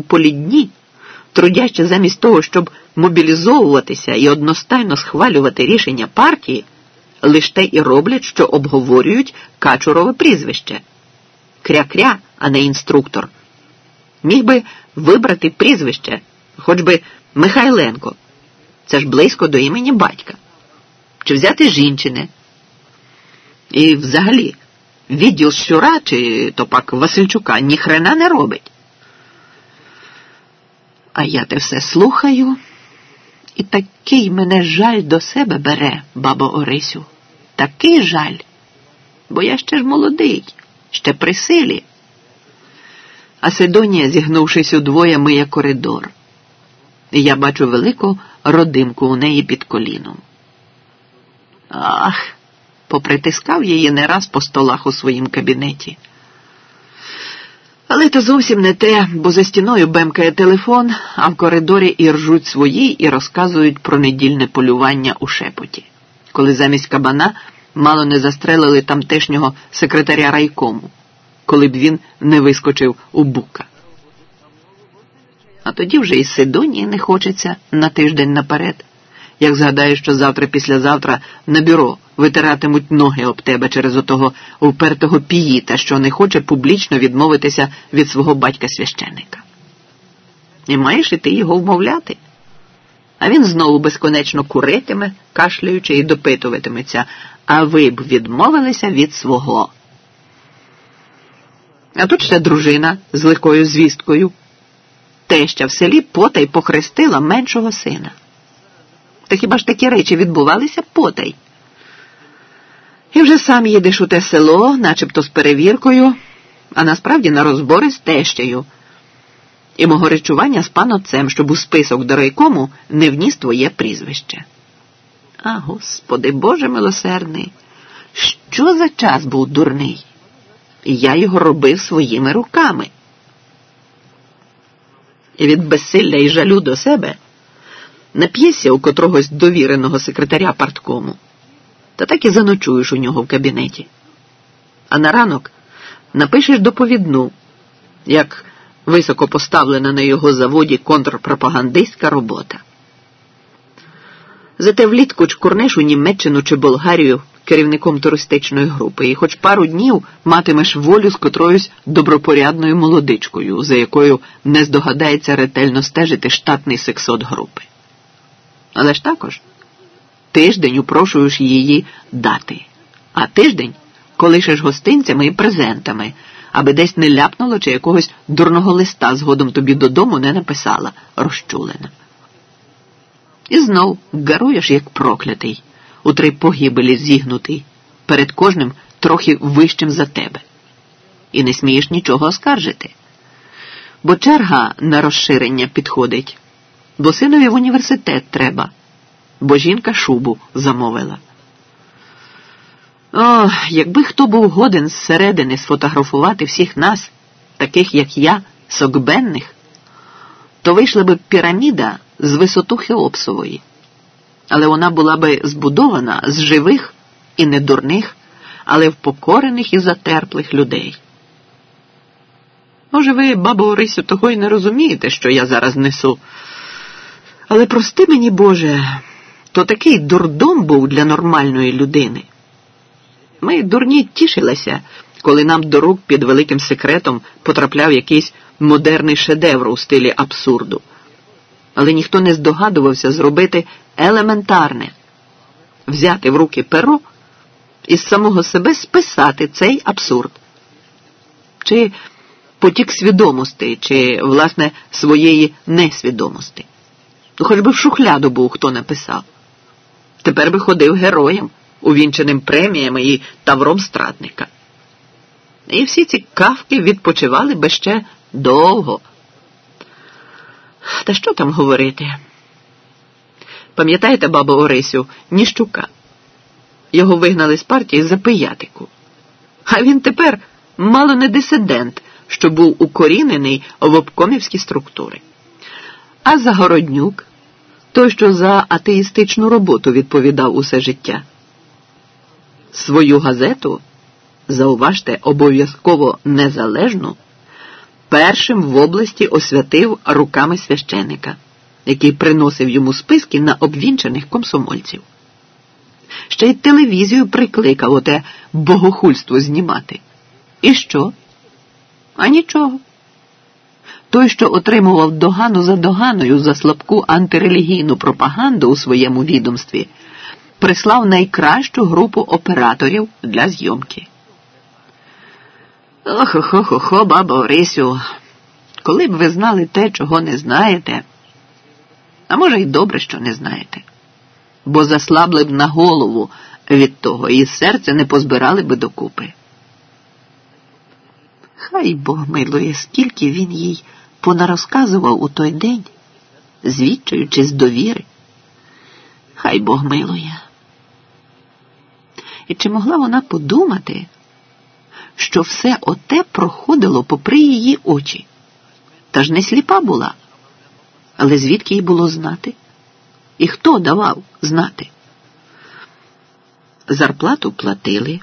полідні, трудяще замість того, щоб мобілізовуватися і одностайно схвалювати рішення партії, лише те і роблять, що обговорюють качурове прізвище. Кря-кря, а не інструктор. Міг би вибрати прізвище, хоч би Михайленко. Це ж близько до імені батька. Чи взяти жінчини. І взагалі, відділ Щура чи то пак Васильчука ніхрена не робить. А я те все слухаю, і такий мене жаль до себе бере, бабо Орисю. Такий жаль. Бо я ще ж молодий, ще при силі. А Сидонія, зігнувшись удвоє, миє коридор. І я бачу велику родимку у неї під коліном. Ах, попритискав її не раз по столах у своїм кабінеті. Але то зовсім не те, бо за стіною бемкає телефон, а в коридорі і ржуть свої і розказують про недільне полювання у шепоті, коли замість кабана мало не застрелили тамтешнього секретаря райкому, коли б він не вискочив у бука. А тоді вже і Сидонії не хочеться на тиждень наперед, як згадаю, що завтра післязавтра на бюро витиратимуть ноги об тебе через отого упертого піїта, що не хоче публічно відмовитися від свого батька священика. І маєш і ти його вмовляти. А він знову безконечно куритиме, кашляючи і допитуватиметься, а ви б відмовилися від свого. А тут ще дружина з легкою звісткою. Теща в селі потай похрестила меншого сина. Та хіба ж такі речі відбувалися потай? І вже сам їдеш у те село, начебто з перевіркою, а насправді на розбори з тещею. І мого речування з панотцем, щоб у список до райкому не вніс твоє прізвище. А, господи, Боже милосердний, що за час був дурний? Я його робив своїми руками. І від безсилля і жалю до себе нап'єся у котрогось довіреного секретаря парткому та так і заночуєш у нього в кабінеті. А на ранок напишеш доповідну, як високо поставлена на його заводі контрпропагандистська робота. Зате влітку чкурнеш у Німеччину чи Болгарію керівником туристичної групи, і хоч пару днів матимеш волю з котроюсь добропорядною молодичкою, за якою не здогадається ретельно стежити штатний сексот групи. Але ж також тиждень упрошуєш її дати, а тиждень колишеш гостинцями і презентами, аби десь не ляпнуло чи якогось дурного листа згодом тобі додому не написала, розчулена. І знов гаруєш, як проклятий, у три погибелі зігнутий, перед кожним трохи вищим за тебе. І не смієш нічого оскаржити. Бо черга на розширення підходить, бо синові в університет треба бо жінка шубу замовила. О, якби хто був годен зсередини сфотографувати всіх нас, таких як я, сокбенних, то вийшла би піраміда з висоту Хеопсової. Але вона була би збудована з живих і недурних, але впокорених і затерплих людей. Може, ви, бабо Орисю, того й не розумієте, що я зараз несу. Але прости мені, Боже то такий дурдом був для нормальної людини. Ми дурні тішилися, коли нам до рук під великим секретом потрапляв якийсь модерний шедевр у стилі абсурду. Але ніхто не здогадувався зробити елементарне взяти в руки перо і з самого себе списати цей абсурд. Чи потік свідомості, чи, власне, своєї несвідомості. Ну, хоч би в шухляду був хто написав. Тепер би ходив героєм, увінченим преміями і тавром страдника. І всі ці кавки відпочивали би ще довго. Та що там говорити? Пам'ятаєте, бабу Орисю, Ніщука? Його вигнали з партії за пиятику. А він тепер мало не дисидент, що був укорінений в обкомівські структури. А Загороднюк той, що за атеїстичну роботу відповідав усе життя. Свою газету, зауважте, обов'язково незалежну, першим в області освятив руками священика, який приносив йому списки на обвінчених комсомольців. Ще й телевізію прикликав оте богохульство знімати. І що? А нічого. Той, що отримував догану за доганою за слабку антирелігійну пропаганду у своєму відомстві, прислав найкращу групу операторів для зйомки. Охо-хо-хо-хо, баба Орисю, коли б ви знали те, чого не знаєте, а може й добре, що не знаєте, бо заслабли б на голову від того і серце не позбирали би докупи. Хай Бог милує, скільки він їй понарозказував у той день, звідчуючи з довіри. Хай Бог милує. І чи могла вона подумати, що все оте проходило попри її очі? Та ж не сліпа була. Але звідки їй було знати? І хто давав знати? Зарплату платили,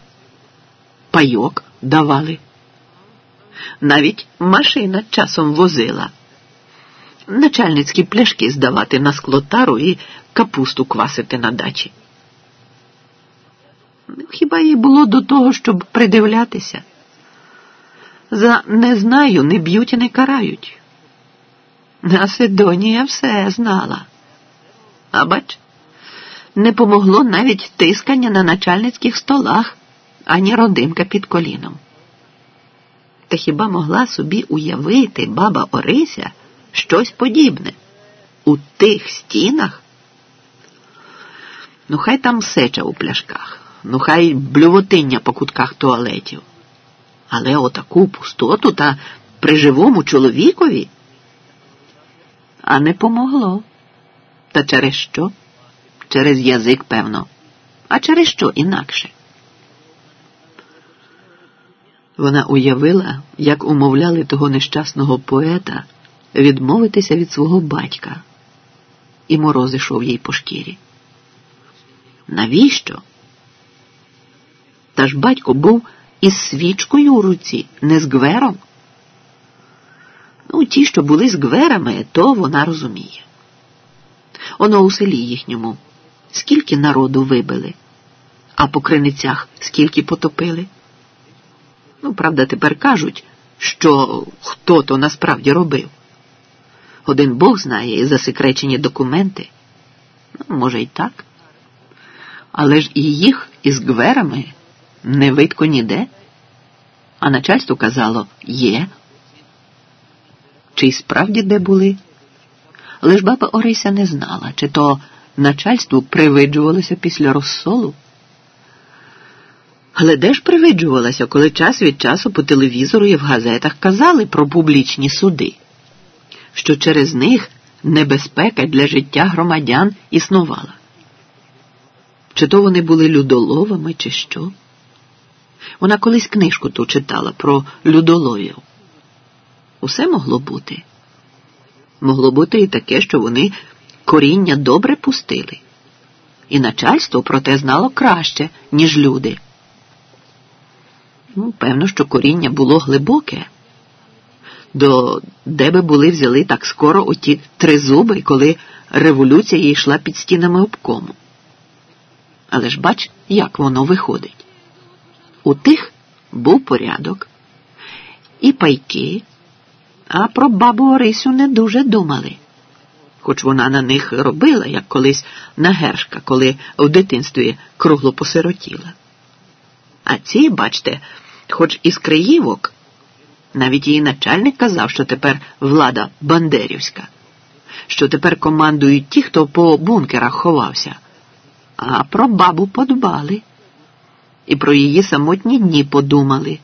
пайок давали. Навіть машина часом возила. Начальницькі пляшки здавати на склотару і капусту квасити на дачі. Хіба їй було до того, щоб придивлятися? За не знаю, не б'ють і не карають. А Сидонія все знала. А бач, не помогло навіть тискання на начальницьких столах, ані родимка під коліном. Та хіба могла собі уявити баба Орися щось подібне у тих стінах? Ну, хай там сеча у пляшках, ну хай блювотиння по кутках туалетів. Але отаку пустоту та при живому чоловікові. А не помогло. Та через що? Через язик, певно. А через що інакше? Вона уявила, як умовляли того нещасного поета відмовитися від свого батька, і мороз ішов їй по шкірі. Навіщо? Та ж батько був із свічкою у руці, не з гвером. Ну, ті, що були з гверами, то вона розуміє. Оно у селі їхньому, скільки народу вибили, а по криницях скільки потопили. Ну, правда, тепер кажуть, що хто то насправді робив. Один Бог знає і засекречені документи. Ну, може, й так. Але ж і їх із гверами не видко ніде. А начальство казало є. Чи й справді де були? Лиш баба Орися не знала, чи то начальству привиджувалося після розсолу. Але де ж привиджувалася, коли час від часу по телевізору і в газетах казали про публічні суди, що через них небезпека для життя громадян існувала? Чи то вони були людоловами, чи що? Вона колись книжку ту читала про людоловів. Усе могло бути. Могло бути і таке, що вони коріння добре пустили, і начальство про те знало краще, ніж люди. Ну, Певно, що коріння було глибоке, до де би були взяли так скоро оті три зуби, коли революція йшла під стінами обкому. Але ж бач, як воно виходить. У тих був порядок і пайки, а про бабу Орисю не дуже думали. Хоч вона на них робила, як колись на гершка, коли в дитинстві кругло посиротіла. А ці, бачте, хоч із Криївок, навіть її начальник казав, що тепер влада Бандерівська, що тепер командують ті, хто по бункерах ховався, а про бабу подбали і про її самотні дні подумали.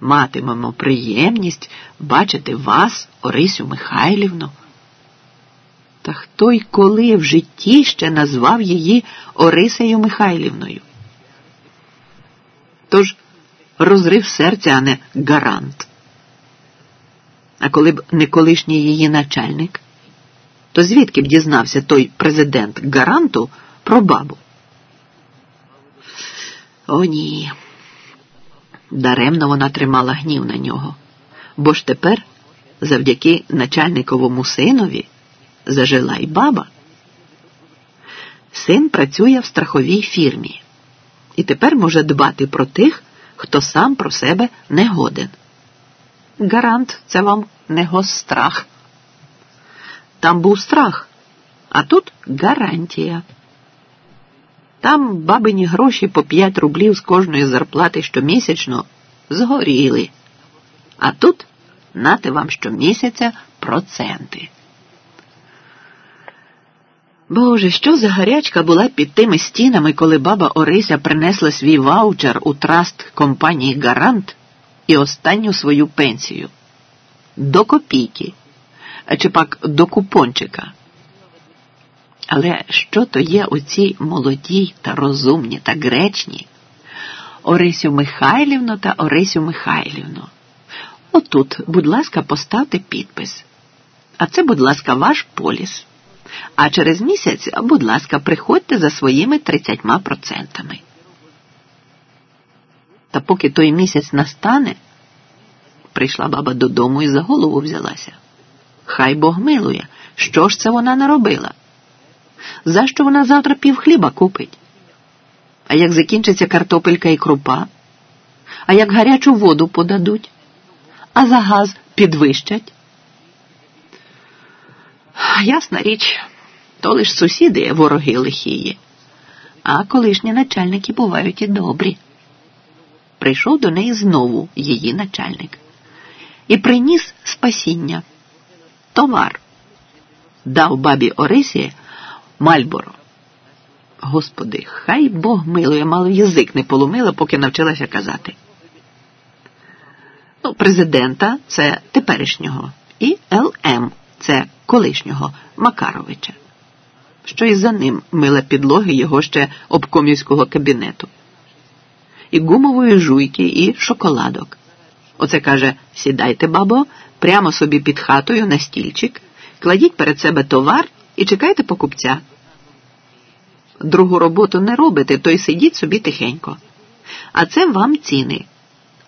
Матимемо приємність бачити вас, Орисю Михайлівну. Та хто й коли в житті ще назвав її Орисею Михайлівною? Тож розрив серця, а не гарант. А коли б не колишній її начальник, то звідки б дізнався той президент гаранту про бабу? О, ні. Даремно вона тримала гнів на нього, Бо ж тепер, завдяки начальниковому синові, зажила й баба. Син працює в страховій фірмі і тепер може дбати про тих, хто сам про себе не годен. Гарант, це вам не гострах. Там був страх, а тут гарантія. Там бабині гроші по 5 рублів з кожної зарплати щомісячно згоріли. А тут нати вам щомісяця проценти. Боже, що за гарячка була під тими стінами, коли баба Орися принесла свій ваучер у траст компанії Гарант і останню свою пенсію до копійки, а чи пак до купончика. Але що то є оці молоді та розумні та гречні? Орисю Михайлівну та Орисю Михайлівну. Отут, будь ласка, поставте підпис. А це, будь ласка, ваш поліс. А через місяць, будь ласка, приходьте за своїми 30%. Та поки той місяць настане, прийшла баба додому і за голову взялася. Хай Бог милує, що ж це вона наробила? За що вона завтра пів хліба купить? А як закінчиться картопелька і крупа? А як гарячу воду подадуть? А за газ підвищать? Ясна річ, то лиш сусіди вороги лихії, а колишні начальники бувають і добрі. Прийшов до неї знову її начальник і приніс спасіння, товар, дав бабі Орисі Мальборо. Господи, хай Бог милує, мало язик не поломила, поки навчилася казати. Ну, Президента це теперішнього, і ЛМ це колишнього Макаровича, що і за ним мила підлоги його ще обкомівського кабінету, і гумової жуйки, і шоколадок. Оце каже: сідайте, бабо, прямо собі під хатою на стільчик, кладіть перед себе товар і чекайте покупця. Другу роботу не робите, то й сидіть собі тихенько. А це вам ціни.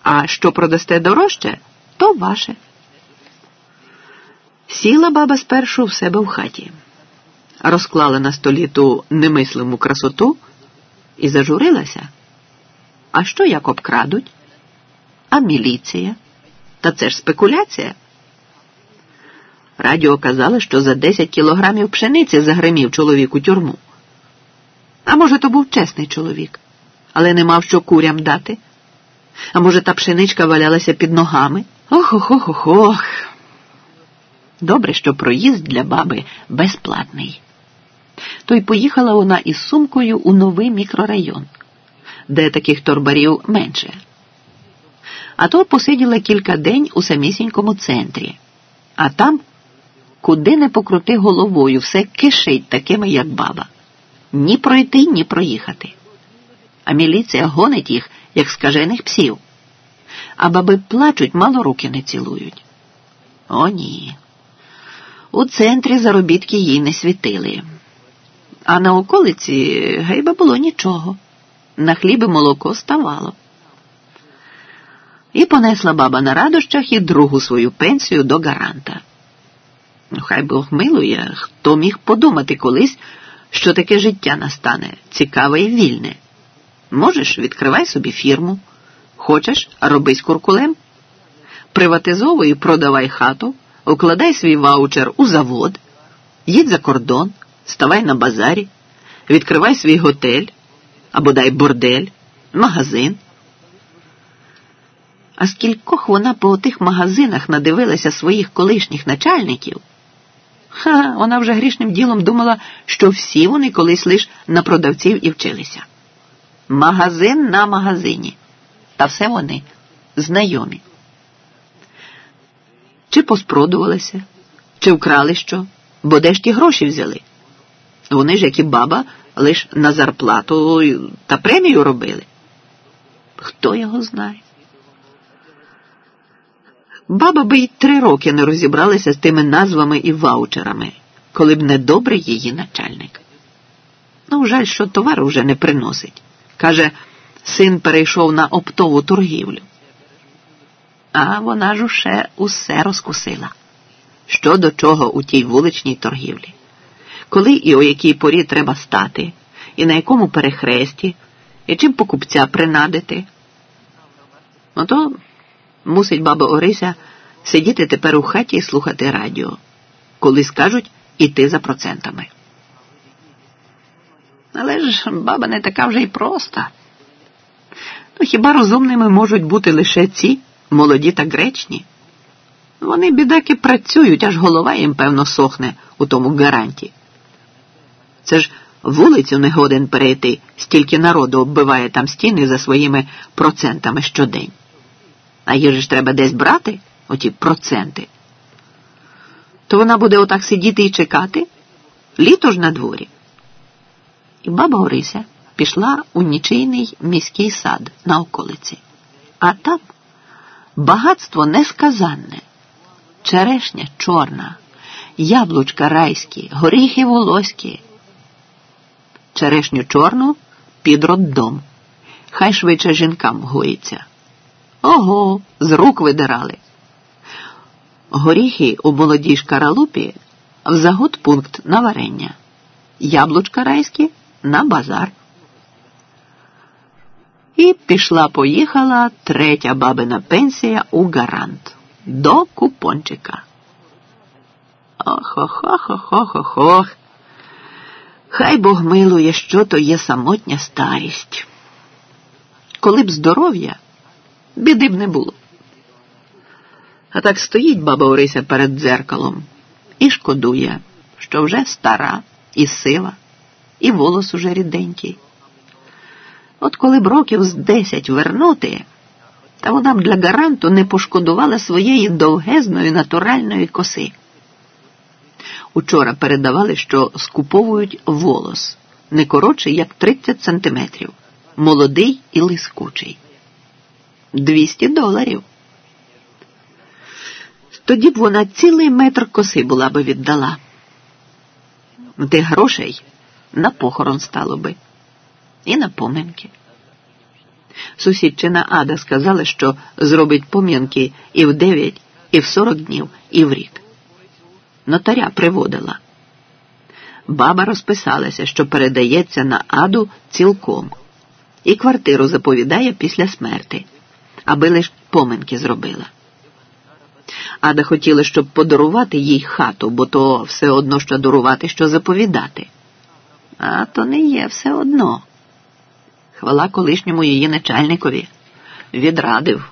А що продасте дорожче, то ваше. Сіла баба спершу в себе в хаті, розклала на столі ту немислиму красоту і зажурилася. А що як обкрадуть? А міліція? Та це ж спекуляція. Радіо казали, що за 10 кілограмів пшениці загримів чоловік у тюрму. А може, то був чесний чоловік, але не мав що курям дати. А може, та пшеничка валялася під ногами? Ох-ох-ох-ох. Добре, що проїзд для баби безплатний. То й поїхала вона із сумкою у новий мікрорайон, де таких торбарів менше. А то посиділа кілька день у самісінькому центрі, а там, куди не покрути головою, все кишить такими, як баба. Ні пройти, ні проїхати. А міліція гонить їх, як скажених псів. А баби плачуть, мало руки не цілують. О, ні. У центрі заробітки їй не світили. А на околиці гейба було нічого. На хліб і молоко ставало. І понесла баба на радощах і другу свою пенсію до гаранта. Ну, хай Бог милує, хто міг подумати колись, що таке життя настане, цікаве і вільне. Можеш, відкривай собі фірму. Хочеш, роби з куркулем. Приватизовуй і продавай хату, укладай свій ваучер у завод, їдь за кордон, ставай на базарі, відкривай свій готель або дай бордель, магазин. А скількох вона по тих магазинах надивилася своїх колишніх начальників. Ха, вона вже грішним ділом думала, що всі вони колись лиш на продавців і вчилися. Магазин на магазині. Та все вони знайомі. Чи поспродувалися, чи вкрали що, бо де ж ті гроші взяли? Вони ж, як і баба, лиш на зарплату та премію робили. Хто його знає? Баба би й три роки не розібралася з тими назвами і ваучерами, коли б не добрий її начальник. Ну, жаль, що товар уже не приносить. Каже, син перейшов на оптову торгівлю. А вона ж уше усе розкусила. Що до чого у тій вуличній торгівлі? Коли і о якій порі треба стати, і на якому перехресті, і чим покупця принадити. Ото мусить баба Орися сидіти тепер у хаті і слухати радіо, коли скажуть іти за процентами. Але ж баба не така вже й проста. Ну, хіба розумними можуть бути лише ці молоді та гречні? Вони, бідаки, працюють, аж голова їм, певно, сохне у тому гаранті. Це ж вулицю не годен перейти, стільки народу оббиває там стіни за своїми процентами щодень. А їх ж треба десь брати, оті проценти. То вона буде отак сидіти і чекати? Літо ж на дворі. І баба Орися пішла у нічийний міський сад на околиці. А там багатство несказанне, черешня чорна, яблучка райські, горіхи волоські. Черешню чорну під роддом. Хай швидше жінкам гоїться. Ого, з рук видирали. Горіхи у молодій шкаралупі в загод пункт на варення. Яблучка райські на базар. І пішла поїхала третя бабина пенсія у гарант до купончика. Ох-ох-ох-ох-ох-ох. Хай Бог милує, що то є самотня старість. Коли б здоров'я, біди б не було. А так стоїть баба Орися перед дзеркалом і шкодує, що вже стара і сила, і волос уже ріденький. От коли б років з десять вернути, та вона б для гаранту не пошкодувала своєї довгезної натуральної коси. Учора передавали, що скуповують волос не коротший, як 30 сантиметрів, молодий і лискучий. 200 доларів. Тоді б вона цілий метр коси була би віддала. Тих грошей на похорон стало би і на поминки. Сусідчина Ада сказала, що зробить помінки і в 9, і в 40 днів, і в рік. Нотаря приводила. Баба розписалася, що передається на Аду цілком, і квартиру заповідає після смерти, аби лиш поминки зробила. Ада хотіла, щоб подарувати їй хату, бо то все одно що дарувати, що заповідати. А то не є все одно. Хвала колишньому її начальникові. Відрадив,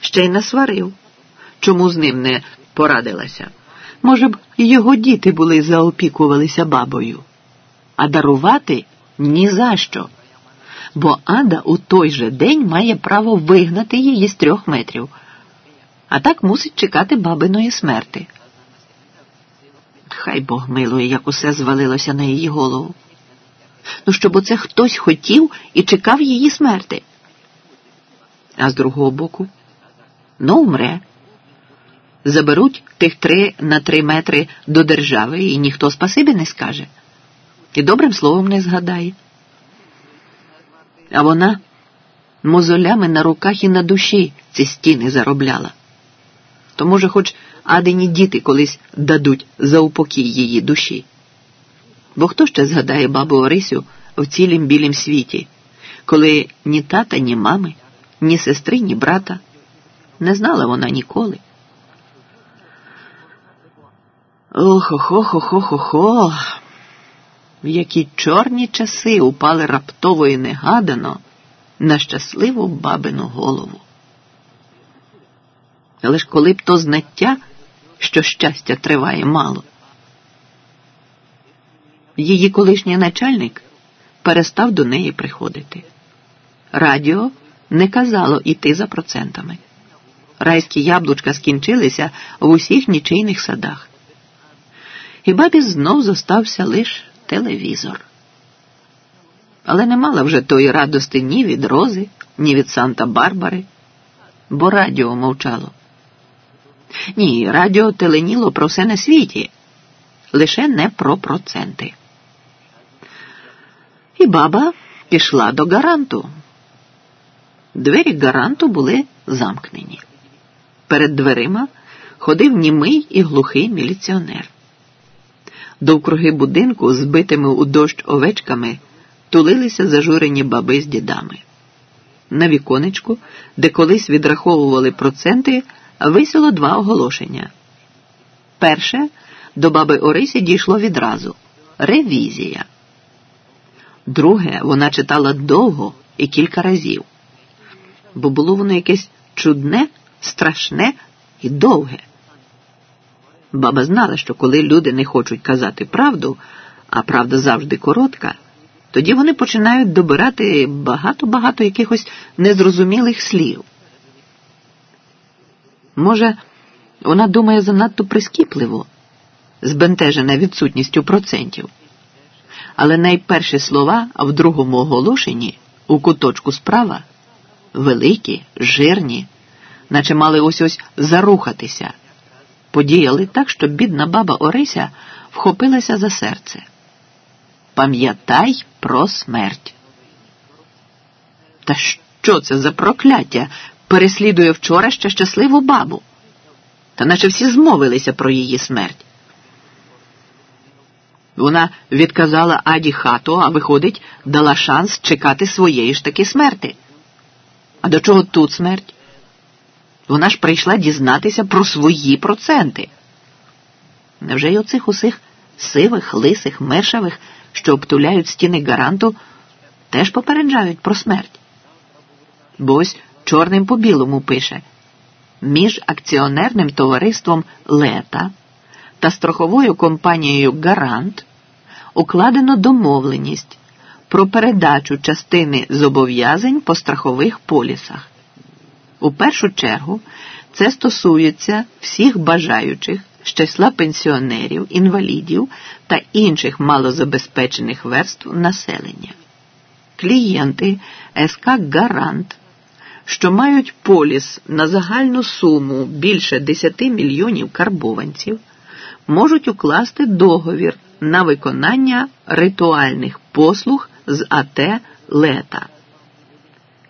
ще й насварив. Чому з ним не порадилася? Може б, його діти були заопікувалися бабою, а дарувати ні за що. Бо Ада у той же день має право вигнати її з трьох метрів, а так мусить чекати бабиної смерти. Хай Бог милує, як усе звалилося на її голову. Ну, щоб оце хтось хотів і чекав її смерти. А з другого боку, ну, умре. Заберуть тих три на три метри до держави, і ніхто спасибі не скаже. І добрим словом не згадає. А вона мозолями на руках і на душі ці стіни заробляла. То, може, хоч адині діти колись дадуть за упокій її душі. Бо хто ще згадає бабу Орисю в цілім білім світі, коли ні тата, ні мами, ні сестри, ні брата не знала вона ніколи. Ох-охо-хо-хо-хо-хо. В які чорні часи упали раптово і негадано на щасливу бабину голову. Але ж коли б то знаття, що щастя триває мало. Її колишній начальник перестав до неї приходити. Радіо не казало іти за процентами. Райські яблучка скінчилися в усіх нічийних садах. І бабі знов зостався лише телевізор. Але не мала вже тої радости ні від Рози, ні від Санта-Барбари, бо радіо мовчало. Ні, радіо теленіло про все на світі, лише не про проценти. І баба пішла до гаранту. Двері гаранту були замкнені. перед дверима ходив німий і глухий міліціонер. Довкруги будинку, збитими у дощ овечками, тулилися зажурені баби з дідами. На віконечку, де колись відраховували проценти, висіло два оголошення. Перше до баби Орисі дійшло відразу ревізія. Друге вона читала довго і кілька разів, бо було воно якесь чудне, страшне і довге. Баба знала, що коли люди не хочуть казати правду, а правда завжди коротка, тоді вони починають добирати багато-багато якихось незрозумілих слів. Може, вона думає занадто прискіпливо, збентежена відсутністю процентів. Але найперші слова в другому оголошенні у куточку справа великі, жирні, наче мали ось ось зарухатися подіяли так, що бідна баба Орися вхопилася за серце. Пам'ятай про смерть. Та що це за прокляття переслідує вчора ще щасливу бабу? Та наче всі змовилися про її смерть. Вона відказала Аді хату, а виходить, дала шанс чекати своєї ж таки смерти. А до чого тут смерть? Вона ж прийшла дізнатися про свої проценти. Невже й оцих усіх сивих, лисих, мешавих, що обтуляють стіни гаранту, теж попереджають про смерть? Бо ось чорним по білому пише між акціонерним товариством Лета та страховою компанією Гарант укладено домовленість про передачу частини зобов'язань по страхових полісах. У першу чергу це стосується всіх бажаючих з числа пенсіонерів, інвалідів та інших малозабезпечених верств населення. Клієнти СК Гарант, що мають поліс на загальну суму більше 10 мільйонів карбованців, можуть укласти договір на виконання ритуальних послуг з АТ Лета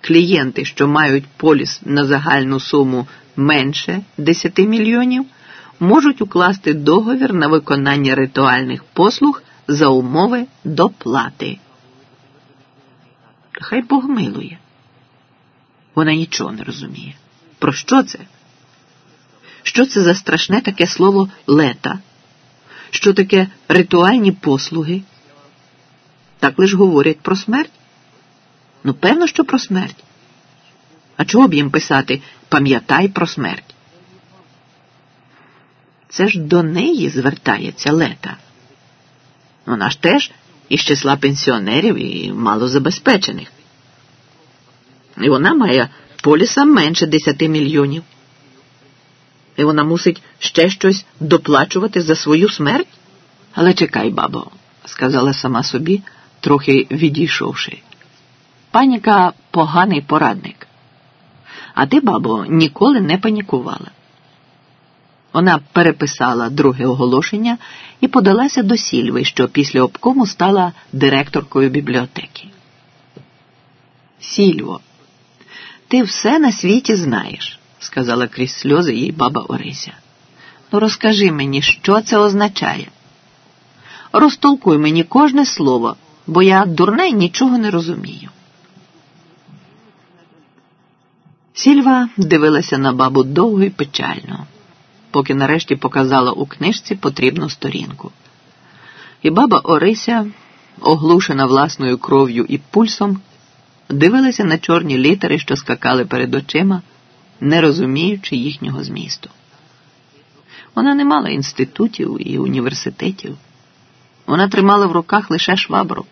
клієнти, що мають поліс на загальну суму менше 10 мільйонів, можуть укласти договір на виконання ритуальних послуг за умови доплати. Хай Бог милує. Вона нічого не розуміє. Про що це? Що це за страшне таке слово лета? Що таке ритуальні послуги? Так лиш говорять про смерть? Ну, певно, що про смерть. А чого б їм писати пам'ятай про смерть? Це ж до неї звертається лета. Вона ж теж із числа пенсіонерів і малозабезпечених. І вона має поліса менше 10 мільйонів. І вона мусить ще щось доплачувати за свою смерть? Але чекай, бабо, сказала сама собі, трохи відійшовши. Паніка поганий порадник. А ти, бабо, ніколи не панікувала. Вона переписала друге оголошення і подалася до сільви, що після обкому стала директоркою бібліотеки. Сільво, ти все на світі знаєш, сказала крізь сльози їй баба Орися. Ну розкажи мені, що це означає. Розтолкуй мені кожне слово, бо я дурна й нічого не розумію. Сільва дивилася на бабу довго і печально, поки нарешті показала у книжці потрібну сторінку. І баба Орися, оглушена власною кров'ю і пульсом, дивилася на чорні літери, що скакали перед очима, не розуміючи їхнього змісту. Вона не мала інститутів і університетів. Вона тримала в руках лише швабру.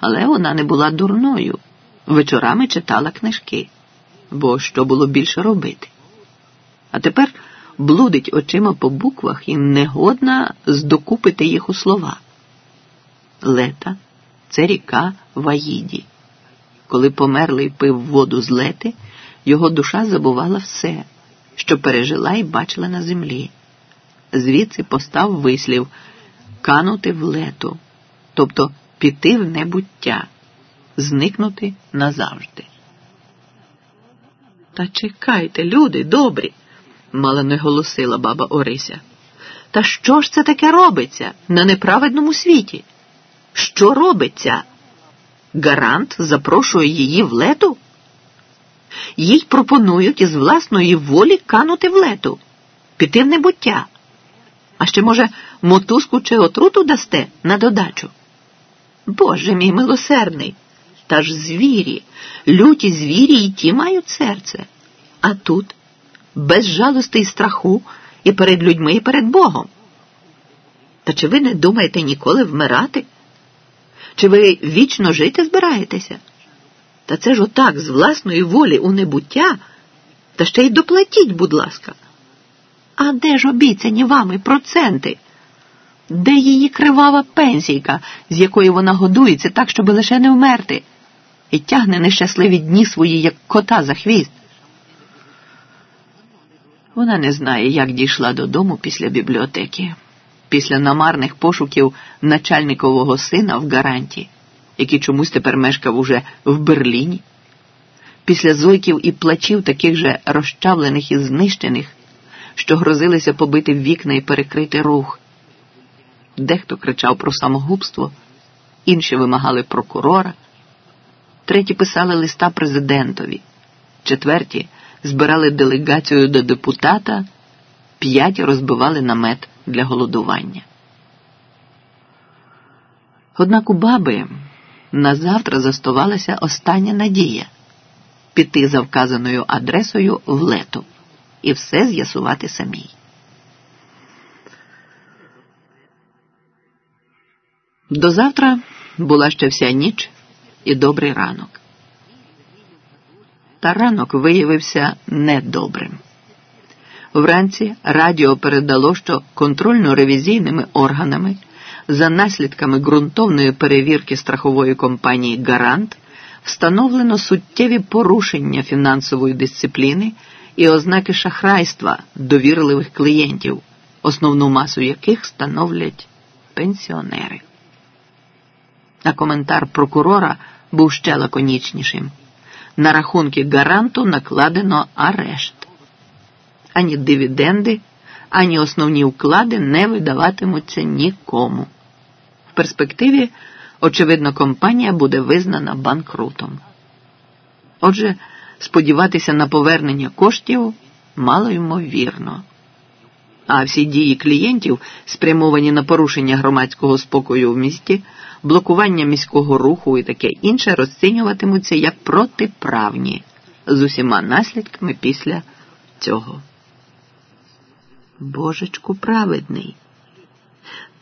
Але вона не була дурною. Вечорами читала книжки бо що було більше робити. А тепер блудить очима по буквах і негодна здокупити їх у слова. Лета це ріка Ваїді. Коли померлий пив воду з лети, його душа забувала все, що пережила і бачила на землі. Звідси постав вислів канути в лету, тобто піти в небуття, зникнути назавжди. Та чекайте, люди добрі, мало не голосила баба Орися. Та що ж це таке робиться на неправедному світі? Що робиться? Гарант запрошує її в лету? Їй пропонують із власної волі канути в лету, піти в небуття. А ще, може, мотузку чи отруту дасте на додачу? Боже мій милосердний, та ж звірі, люті звірі і ті мають серце. А тут без жалости і страху і перед людьми, і перед Богом. Та чи ви не думаєте ніколи вмирати? Чи ви вічно жити збираєтеся? Та це ж отак з власної волі у небуття, та ще й доплатіть, будь ласка. А де ж обіцяні вами проценти? Де її кривава пенсійка, з якої вона годується так, щоб лише не вмерти, і тягне нещасливі дні свої, як кота за хвіст? Вона не знає, як дійшла додому після бібліотеки, після намарних пошуків начальникового сина в гаранті, який чомусь тепер мешкав уже в Берліні, після зойків і плачів таких же розчавлених і знищених, що грозилися побити вікна і перекрити рух. Дехто кричав про самогубство, інші вимагали прокурора, треті писали листа президентові, четверті збирали делегацію до депутата, п'ять розбивали намет для голодування. Однак у баби на завтра застувалася остання надія піти за вказаною адресою в лету і все з'ясувати самій. До завтра була ще вся ніч і добрий ранок. Та ранок виявився недобрим. Вранці радіо передало, що контрольно-ревізійними органами за наслідками ґрунтовної перевірки страхової компанії Гарант встановлено суттєві порушення фінансової дисципліни і ознаки шахрайства довірливих клієнтів, основну масу яких становлять пенсіонери. А коментар прокурора був ще лаконічнішим на рахунки гаранту накладено арешт. Ані дивіденди, ані основні вклади не видаватимуться нікому. Перспективі, очевидно, компанія буде визнана банкрутом. Отже, сподіватися на повернення коштів мало ймовірно. А всі дії клієнтів, спрямовані на порушення громадського спокою в місті, блокування міського руху і таке інше розцінюватимуться як протиправні з усіма наслідками після цього. Божечку праведний.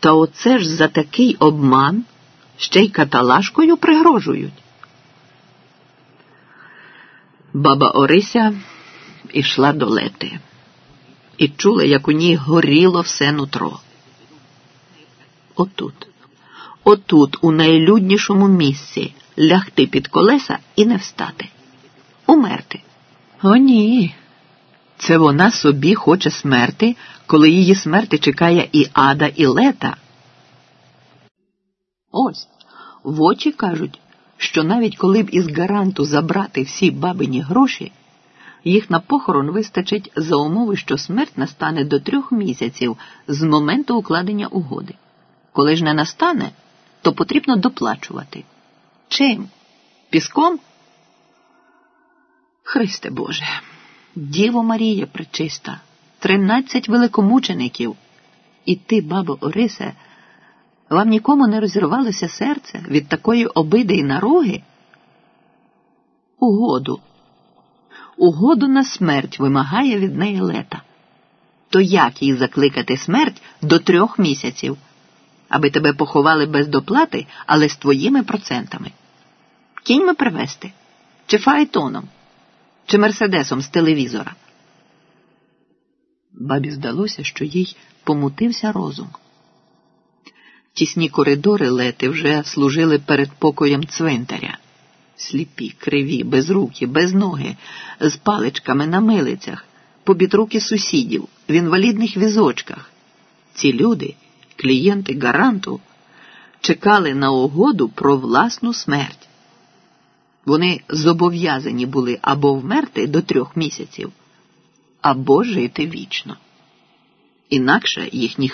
Та оце ж за такий обман ще й каталашкою пригрожують. Баба Орися ішла до лети і чула, як у ній горіло все нутро. Отут отут, у найлюднішому місці, лягти під колеса і не встати, умерти. О, ні. Це вона собі хоче смерти, коли її смерти чекає і ада, і лета. Ось в очі кажуть, що навіть коли б із гаранту забрати всі бабині гроші, їх на похорон вистачить за умови, що смерть настане до трьох місяців з моменту укладення угоди. Коли ж не настане, то потрібно доплачувати. Чим? Піском? Христе Боже, Діво Марія пречиста, тринадцять великомучеників. І ти, бабо Орисе, вам нікому не розірвалося серце від такої обиди й нароги? Угоду. Угоду на смерть вимагає від неї лета. То як їй закликати смерть до трьох місяців? аби тебе поховали без доплати, але з твоїми процентами. Кіньми привезти, чи фаетоном, чи мерседесом з телевізора. Бабі здалося, що їй помутився розум. Тісні коридори лети вже служили перед покоєм цвинтаря. Сліпі, криві, безрукі, без ноги, з паличками на милицях, побід руки сусідів, в інвалідних візочках. Ці люди клієнти гаранту чекали на угоду про власну смерть. Вони зобов'язані були або вмерти до трьох місяців, або жити вічно. Інакше їх ніхто